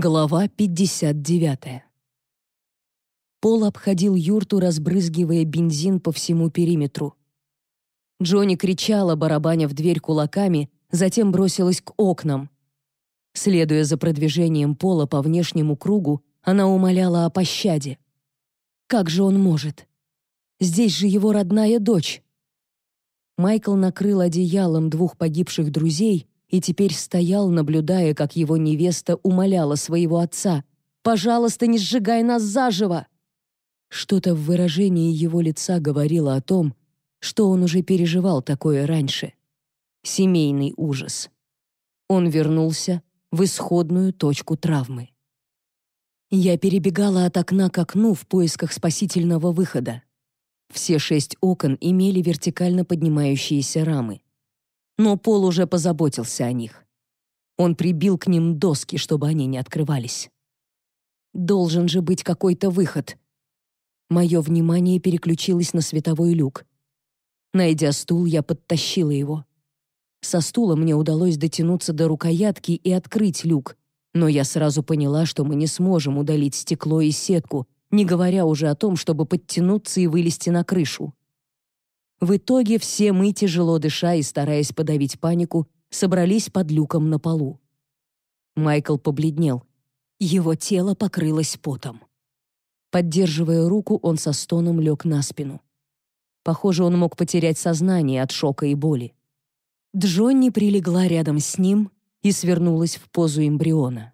Глава 59. Пол обходил юрту, разбрызгивая бензин по всему периметру. Джонни кричала, барабаня в дверь кулаками, затем бросилась к окнам. Следуя за продвижением Пола по внешнему кругу, она умоляла о пощаде. Как же он может? Здесь же его родная дочь. Майкл накрыл одеялом двух погибших друзей и теперь стоял, наблюдая, как его невеста умоляла своего отца «Пожалуйста, не сжигай нас заживо!» Что-то в выражении его лица говорило о том, что он уже переживал такое раньше. Семейный ужас. Он вернулся в исходную точку травмы. Я перебегала от окна к окну в поисках спасительного выхода. Все шесть окон имели вертикально поднимающиеся рамы но Пол уже позаботился о них. Он прибил к ним доски, чтобы они не открывались. Должен же быть какой-то выход. Мое внимание переключилось на световой люк. Найдя стул, я подтащила его. Со стула мне удалось дотянуться до рукоятки и открыть люк, но я сразу поняла, что мы не сможем удалить стекло и сетку, не говоря уже о том, чтобы подтянуться и вылезти на крышу. В итоге все мы, тяжело дыша и стараясь подавить панику, собрались под люком на полу. Майкл побледнел. Его тело покрылось потом. Поддерживая руку, он со стоном лег на спину. Похоже, он мог потерять сознание от шока и боли. Джонни прилегла рядом с ним и свернулась в позу эмбриона.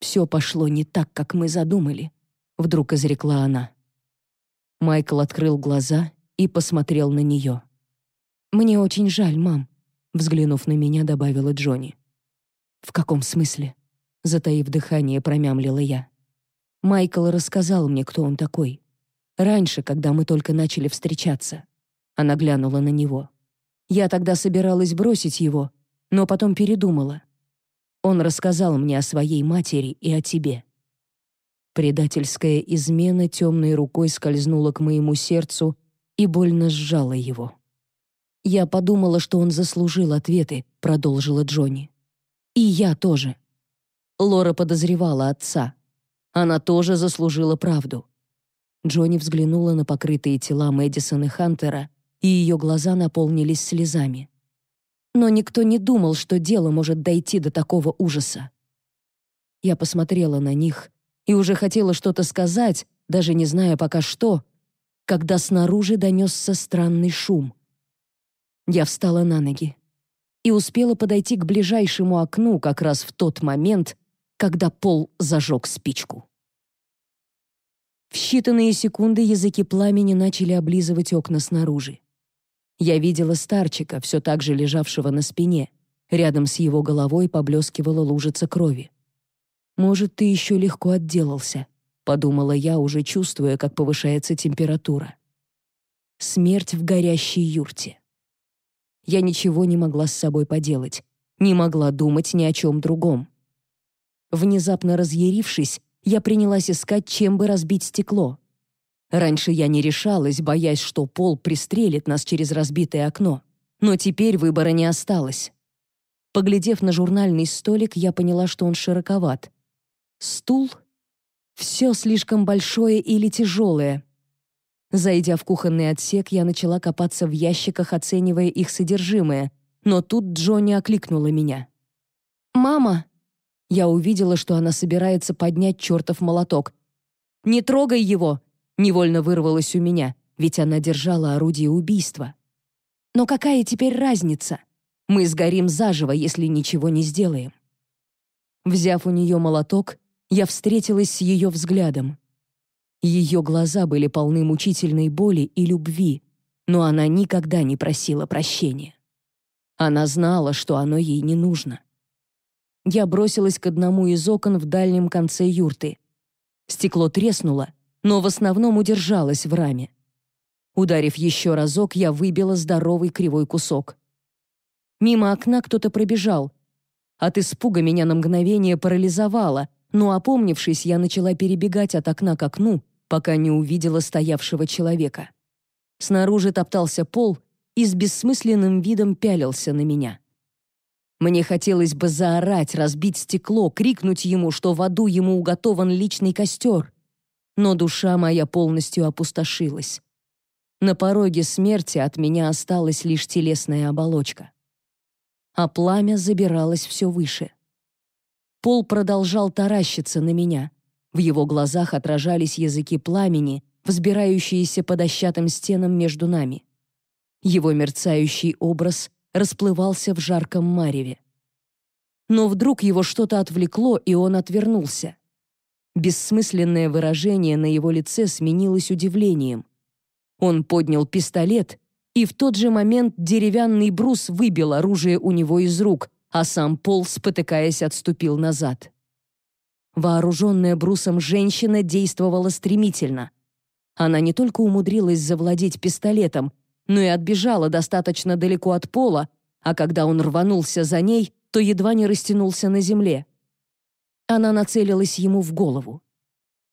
«Все пошло не так, как мы задумали», — вдруг изрекла она. Майкл открыл глаза и посмотрел на нее. «Мне очень жаль, мам», — взглянув на меня, добавила Джонни. «В каком смысле?» — затаив дыхание, промямлила я. Майкл рассказал мне, кто он такой. Раньше, когда мы только начали встречаться. Она глянула на него. Я тогда собиралась бросить его, но потом передумала. Он рассказал мне о своей матери и о тебе. Предательская измена темной рукой скользнула к моему сердцу и больно сжала его. «Я подумала, что он заслужил ответы», — продолжила Джонни. «И я тоже». Лора подозревала отца. Она тоже заслужила правду. Джонни взглянула на покрытые тела Мэдисон и Хантера, и ее глаза наполнились слезами. Но никто не думал, что дело может дойти до такого ужаса. Я посмотрела на них и уже хотела что-то сказать, даже не зная пока что, когда снаружи донесся странный шум. Я встала на ноги и успела подойти к ближайшему окну как раз в тот момент, когда Пол зажег спичку. В считанные секунды языки пламени начали облизывать окна снаружи. Я видела старчика, все так же лежавшего на спине. Рядом с его головой поблескивала лужица крови. «Может, ты еще легко отделался», подумала я, уже чувствуя, как повышается температура. Смерть в горящей юрте. Я ничего не могла с собой поделать, не могла думать ни о чем другом. Внезапно разъярившись, я принялась искать, чем бы разбить стекло. Раньше я не решалась, боясь, что пол пристрелит нас через разбитое окно. Но теперь выбора не осталось. Поглядев на журнальный столик, я поняла, что он широковат. Стул все слишком большое или тяжелое. Зайдя в кухонный отсек, я начала копаться в ящиках, оценивая их содержимое, но тут Джонни окликнула меня. «Мама!» Я увидела, что она собирается поднять чертов молоток. «Не трогай его!» — невольно вырвалось у меня, ведь она держала орудие убийства. «Но какая теперь разница? Мы сгорим заживо, если ничего не сделаем». Взяв у нее молоток, я встретилась с ее взглядом. Ее глаза были полны мучительной боли и любви, но она никогда не просила прощения. Она знала, что оно ей не нужно. Я бросилась к одному из окон в дальнем конце юрты. Стекло треснуло, но в основном удержалось в раме. Ударив еще разок, я выбила здоровый кривой кусок. Мимо окна кто-то пробежал. От испуга меня на мгновение парализовало — но, опомнившись, я начала перебегать от окна к окну, пока не увидела стоявшего человека. Снаружи топтался пол и с бессмысленным видом пялился на меня. Мне хотелось бы заорать, разбить стекло, крикнуть ему, что в аду ему уготован личный костер. Но душа моя полностью опустошилась. На пороге смерти от меня осталась лишь телесная оболочка. А пламя забиралось все выше. Пол продолжал таращиться на меня. В его глазах отражались языки пламени, взбирающиеся по дощатым стенам между нами. Его мерцающий образ расплывался в жарком мареве. Но вдруг его что-то отвлекло, и он отвернулся. Бессмысленное выражение на его лице сменилось удивлением. Он поднял пистолет, и в тот же момент деревянный брус выбил оружие у него из рук, а сам Пол, спотыкаясь, отступил назад. Вооруженная брусом женщина действовала стремительно. Она не только умудрилась завладеть пистолетом, но и отбежала достаточно далеко от пола, а когда он рванулся за ней, то едва не растянулся на земле. Она нацелилась ему в голову.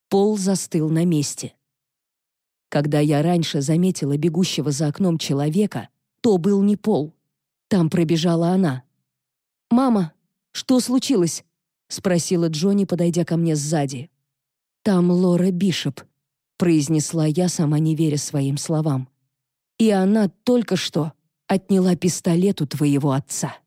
Пол застыл на месте. Когда я раньше заметила бегущего за окном человека, то был не Пол. Там пробежала она. «Мама, что случилось?» — спросила Джонни, подойдя ко мне сзади. «Там Лора Бишоп», — произнесла я, сама не веря своим словам. «И она только что отняла пистолет у твоего отца».